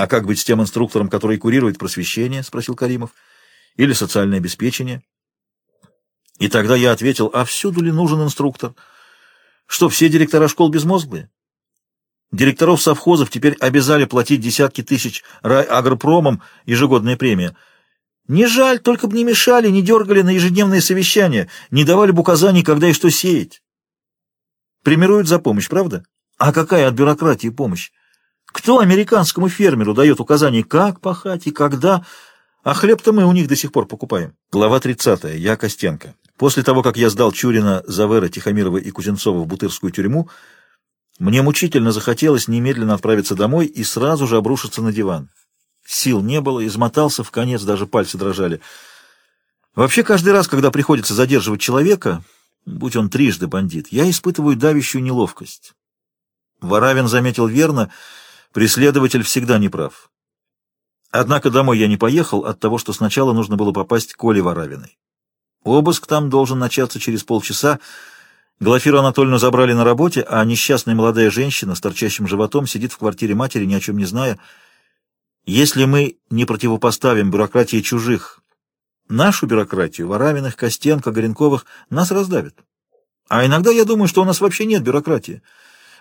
«А как быть с тем инструктором, который курирует просвещение?» — спросил Каримов. «Или социальное обеспечение?» И тогда я ответил, «А всюду ли нужен инструктор? Что, все директора школ безмозглые?» Директоров совхозов теперь обязали платить десятки тысяч райагропромам ежегодная премия. Не жаль, только бы не мешали, не дергали на ежедневные совещания, не давали бы указаний, когда и что сеять. Премируют за помощь, правда? А какая от бюрократии помощь? Кто американскому фермеру дает указания, как пахать и когда? А хлеб-то мы у них до сих пор покупаем. Глава 30. Я Костенко. После того, как я сдал Чурина, Завера, Тихомирова и Кузенцова в Бутырскую тюрьму, мне мучительно захотелось немедленно отправиться домой и сразу же обрушиться на диван. Сил не было, измотался в конец, даже пальцы дрожали. Вообще, каждый раз, когда приходится задерживать человека, будь он трижды бандит, я испытываю давящую неловкость. Воравин заметил верно, преследователь всегда неправ. Однако домой я не поехал от того, что сначала нужно было попасть к Оле Воравиной. Обыск там должен начаться через полчаса, Глафиру Анатольевну забрали на работе, а несчастная молодая женщина с торчащим животом сидит в квартире матери, ни о чем не зная. Если мы не противопоставим бюрократии чужих, нашу бюрократию, Варавиных, Костенко, Горенковых, нас раздавят. А иногда я думаю, что у нас вообще нет бюрократии,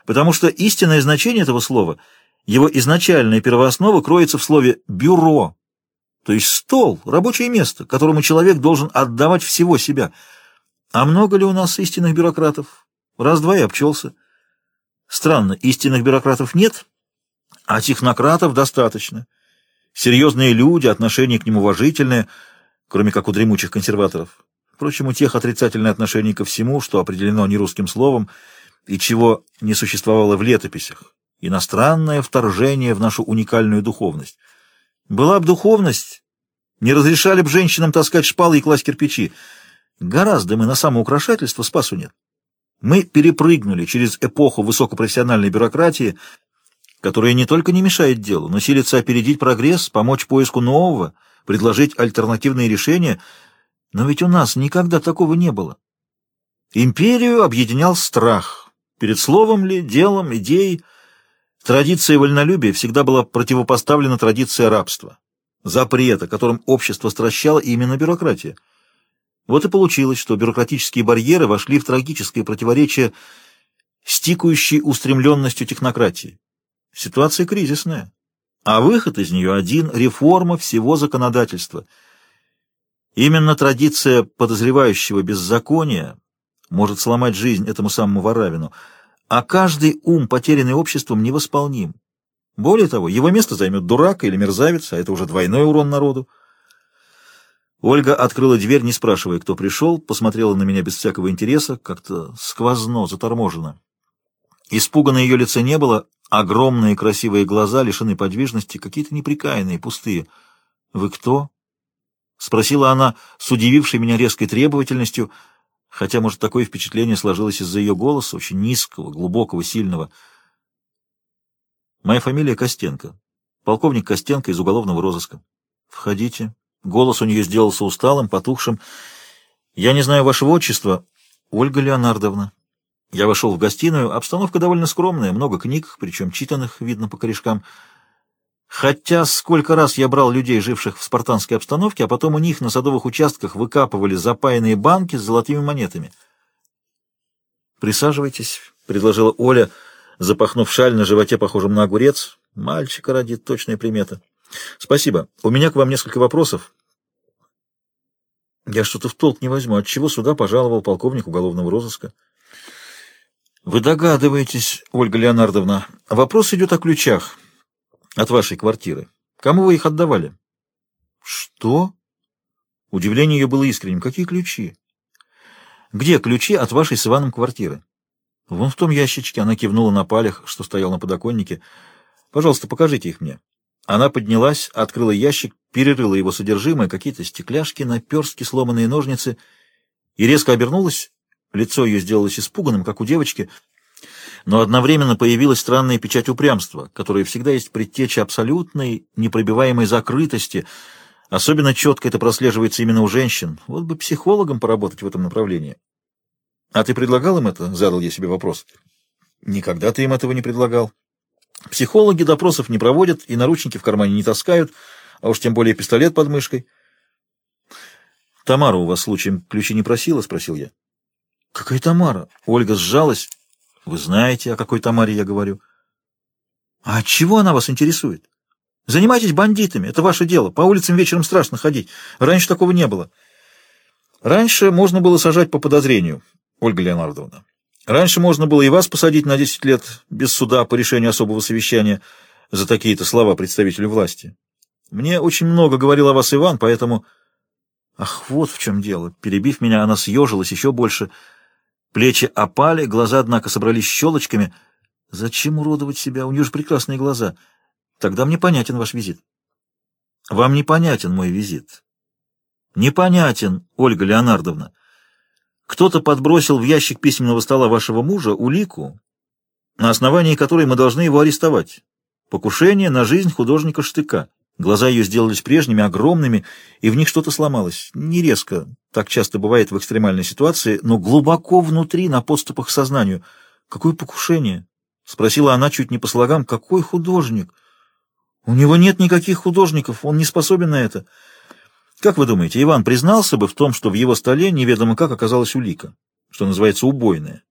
потому что истинное значение этого слова, его изначальная первооснова кроется в слове «бюро», то есть стол, рабочее место, которому человек должен отдавать всего себя – а много ли у нас истинных бюрократов? Раз-два и обчелся. Странно, истинных бюрократов нет, а технократов достаточно. Серьезные люди, отношение к ним уважительное, кроме как у дремучих консерваторов. Впрочем, у тех отрицательное отношение ко всему, что определено нерусским словом и чего не существовало в летописях. Иностранное вторжение в нашу уникальную духовность. Была бы духовность, не разрешали бы женщинам таскать шпалы и класть кирпичи, Гораздо мы на самоукрашательство спасу нет. Мы перепрыгнули через эпоху высокопрофессиональной бюрократии, которая не только не мешает делу, но силится опередить прогресс, помочь поиску нового, предложить альтернативные решения. Но ведь у нас никогда такого не было. Империю объединял страх. Перед словом ли, делом, идеей. Традиция вольнолюбия всегда была противопоставлена традиции рабства. Запрета, которым общество стращало именно бюрократия. Вот и получилось, что бюрократические барьеры вошли в трагическое противоречие с тикающей устремленностью технократии. Ситуация кризисная, а выход из нее один — реформа всего законодательства. Именно традиция подозревающего беззакония может сломать жизнь этому самому Варавину, а каждый ум, потерянный обществом, невосполним. Более того, его место займет дурак или мерзавец, а это уже двойной урон народу. Ольга открыла дверь, не спрашивая, кто пришел, посмотрела на меня без всякого интереса, как-то сквозно, заторможенно. Испуга ее лице не было, огромные красивые глаза, лишены подвижности, какие-то неприкаянные, пустые. «Вы кто?» — спросила она с удивившей меня резкой требовательностью, хотя, может, такое впечатление сложилось из-за ее голоса, очень низкого, глубокого, сильного. «Моя фамилия Костенко. Полковник Костенко из уголовного розыска. Входите». Голос у нее сделался усталым, потухшим. «Я не знаю вашего отчества, Ольга Леонардовна». Я вошел в гостиную. Обстановка довольно скромная, много книг, причем читанных, видно по корешкам. Хотя сколько раз я брал людей, живших в спартанской обстановке, а потом у них на садовых участках выкапывали запаянные банки с золотыми монетами. «Присаживайтесь», — предложила Оля, запахнув шаль на животе, похожем на огурец. «Мальчика родит, точная примета». Спасибо. У меня к вам несколько вопросов. Я что-то в толк не возьму. Отчего сюда пожаловал полковник уголовного розыска? Вы догадываетесь, Ольга Леонардовна. Вопрос идет о ключах от вашей квартиры. Кому вы их отдавали? Что? Удивление ее было искренним. Какие ключи? Где ключи от вашей с Иваном квартиры? Вон в том ящичке. Она кивнула на палях, что стоял на подоконнике. Пожалуйста, покажите их мне. Она поднялась, открыла ящик, перерыла его содержимое, какие-то стекляшки, наперстки, сломанные ножницы, и резко обернулась. Лицо ее сделалось испуганным, как у девочки, но одновременно появилась странная печать упрямства, которая всегда есть предтеча абсолютной, непробиваемой закрытости. Особенно четко это прослеживается именно у женщин. Вот бы психологом поработать в этом направлении. — А ты предлагал им это? — задал я себе вопрос. — Никогда ты им этого не предлагал. Психологи допросов не проводят и наручники в кармане не таскают, а уж тем более пистолет под мышкой. «Тамара у вас случаем ключи не просила?» — спросил я. «Какая Тамара?» Ольга сжалась. «Вы знаете, о какой Тамаре я говорю?» «А чего она вас интересует? Занимайтесь бандитами, это ваше дело. По улицам вечером страшно ходить. Раньше такого не было». «Раньше можно было сажать по подозрению, Ольга Леонардовна. Раньше можно было и вас посадить на 10 лет без суда по решению особого совещания за такие-то слова представителю власти. Мне очень много говорил о вас Иван, поэтому... Ах, вот в чем дело. Перебив меня, она съежилась еще больше. Плечи опали, глаза, однако, собрались щелочками. Зачем уродовать себя? У нее же прекрасные глаза. Тогда мне понятен ваш визит. Вам непонятен мой визит. Непонятен, Ольга Леонардовна. Кто-то подбросил в ящик письменного стола вашего мужа улику, на основании которой мы должны его арестовать. Покушение на жизнь художника Штыка. Глаза ее сделались прежними, огромными, и в них что-то сломалось. Не резко, так часто бывает в экстремальной ситуации, но глубоко внутри, на подступах к сознанию. «Какое покушение?» — спросила она чуть не по слогам. «Какой художник?» «У него нет никаких художников, он не способен на это». Как вы думаете, Иван признался бы в том, что в его столе неведомо как оказалась улика, что называется убойная?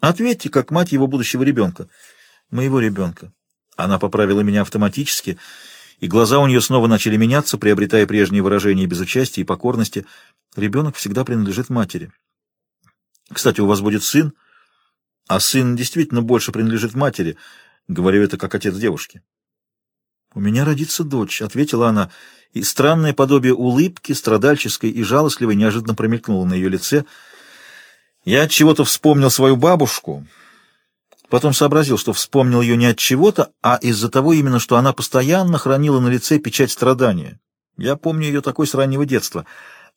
Ответьте, как мать его будущего ребенка. Моего ребенка. Она поправила меня автоматически, и глаза у нее снова начали меняться, приобретая прежние выражения безучастия и покорности. Ребенок всегда принадлежит матери. Кстати, у вас будет сын, а сын действительно больше принадлежит матери. Говорю это как отец девушки. «У меня родится дочь», — ответила она, и странное подобие улыбки, страдальческой и жалостливой, неожиданно промелькнуло на ее лице. Я от чего-то вспомнил свою бабушку, потом сообразил, что вспомнил ее не от чего-то, а из-за того именно, что она постоянно хранила на лице печать страдания. Я помню ее такой с раннего детства.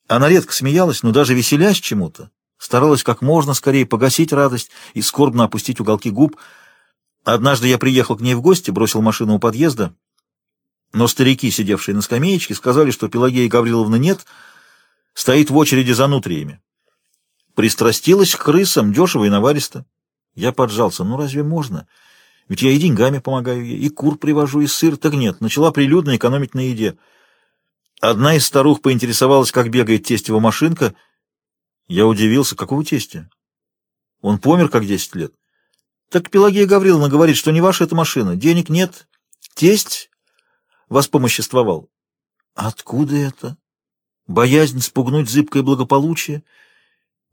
Она редко смеялась, но даже веселясь чему-то, старалась как можно скорее погасить радость и скорбно опустить уголки губ. Однажды я приехал к ней в гости, бросил машину у подъезда — но старики, сидевшие на скамеечке, сказали, что Пелагея Гавриловна нет, стоит в очереди за нутриями. Пристрастилась к крысам, дешево и наваристо. Я поджался. Ну разве можно? Ведь я и деньгами помогаю ей, и кур привожу, и сыр. Так нет, начала прилюдно экономить на еде. Одна из старух поинтересовалась, как бегает тестева машинка. Я удивился, какого тестя? Он помер, как десять лет. Так Пелагея Гавриловна говорит, что не ваша эта машина, денег нет. Тесть воспомоществовал. Откуда это? Боязнь спугнуть зыбкое благополучие?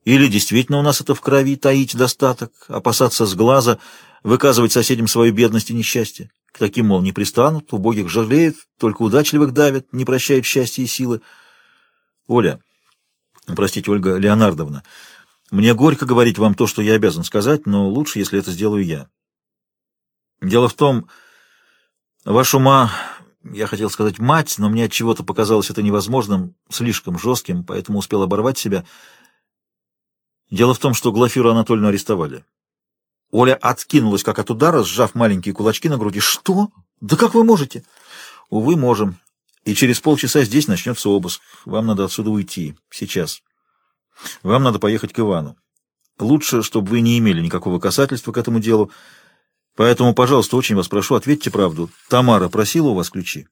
Или действительно у нас это в крови, таить достаток, опасаться с глаза, выказывать соседям свою бедность и несчастье? К таким, мол, не пристанут, убогих жалеют, только удачливых давят, не прощают счастья и силы. Оля, простите, Ольга Леонардовна, мне горько говорить вам то, что я обязан сказать, но лучше, если это сделаю я. Дело в том, ваш ума я хотел сказать «мать», но мне от чего то показалось это невозможным, слишком жестким, поэтому успел оборвать себя. Дело в том, что Глафиру Анатольевну арестовали. Оля откинулась, как от удара, сжав маленькие кулачки на груди. «Что? Да как вы можете?» «Увы, можем. И через полчаса здесь начнется обыск. Вам надо отсюда уйти. Сейчас. Вам надо поехать к Ивану. Лучше, чтобы вы не имели никакого касательства к этому делу. Поэтому, пожалуйста, очень вас прошу, ответьте правду. Тамара просила у вас ключи?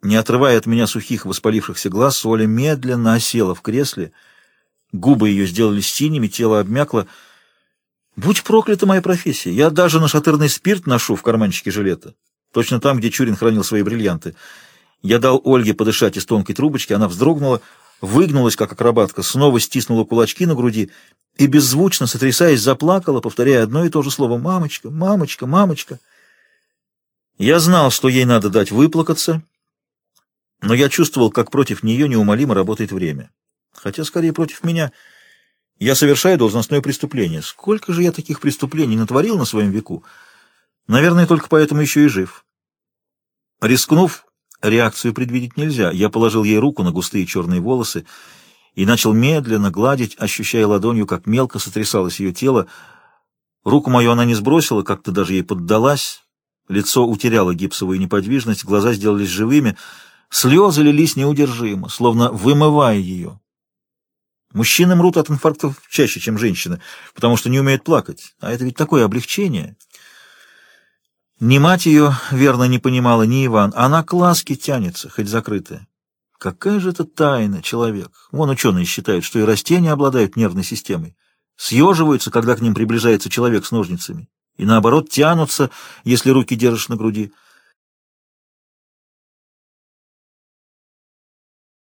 Не отрывая от меня сухих воспалившихся глаз, Оля медленно осела в кресле. Губы ее сделались синими, тело обмякло. Будь проклята моя профессия. Я даже нашатырный спирт ношу в карманчике жилета. Точно там, где Чурин хранил свои бриллианты. Я дал Ольге подышать из тонкой трубочки, она вздрогнула, выгнулась, как акробатка, снова стиснула кулачки на груди и, беззвучно сотрясаясь, заплакала, повторяя одно и то же слово «мамочка, мамочка, мамочка». Я знал, что ей надо дать выплакаться, но я чувствовал, как против нее неумолимо работает время. Хотя, скорее, против меня. Я совершаю должностное преступление. Сколько же я таких преступлений натворил на своем веку? Наверное, только поэтому еще и жив. Рискнув, реакцию предвидеть нельзя. Я положил ей руку на густые черные волосы и начал медленно гладить, ощущая ладонью, как мелко сотрясалось ее тело. Руку мою она не сбросила, как-то даже ей поддалась. Лицо утеряло гипсовую неподвижность, глаза сделались живыми, слезы лились неудержимо, словно вымывая ее. Мужчины мрут от инфарктов чаще, чем женщины, потому что не умеют плакать. А это ведь такое облегчение. Ни мать ее, верно, не понимала, ни Иван. Она к ласке тянется, хоть закрытая. Какая же это тайна, человек? Вон ученые считают, что и растения обладают нервной системой. Съеживаются, когда к ним приближается человек с ножницами. И наоборот, тянутся, если руки держишь на груди.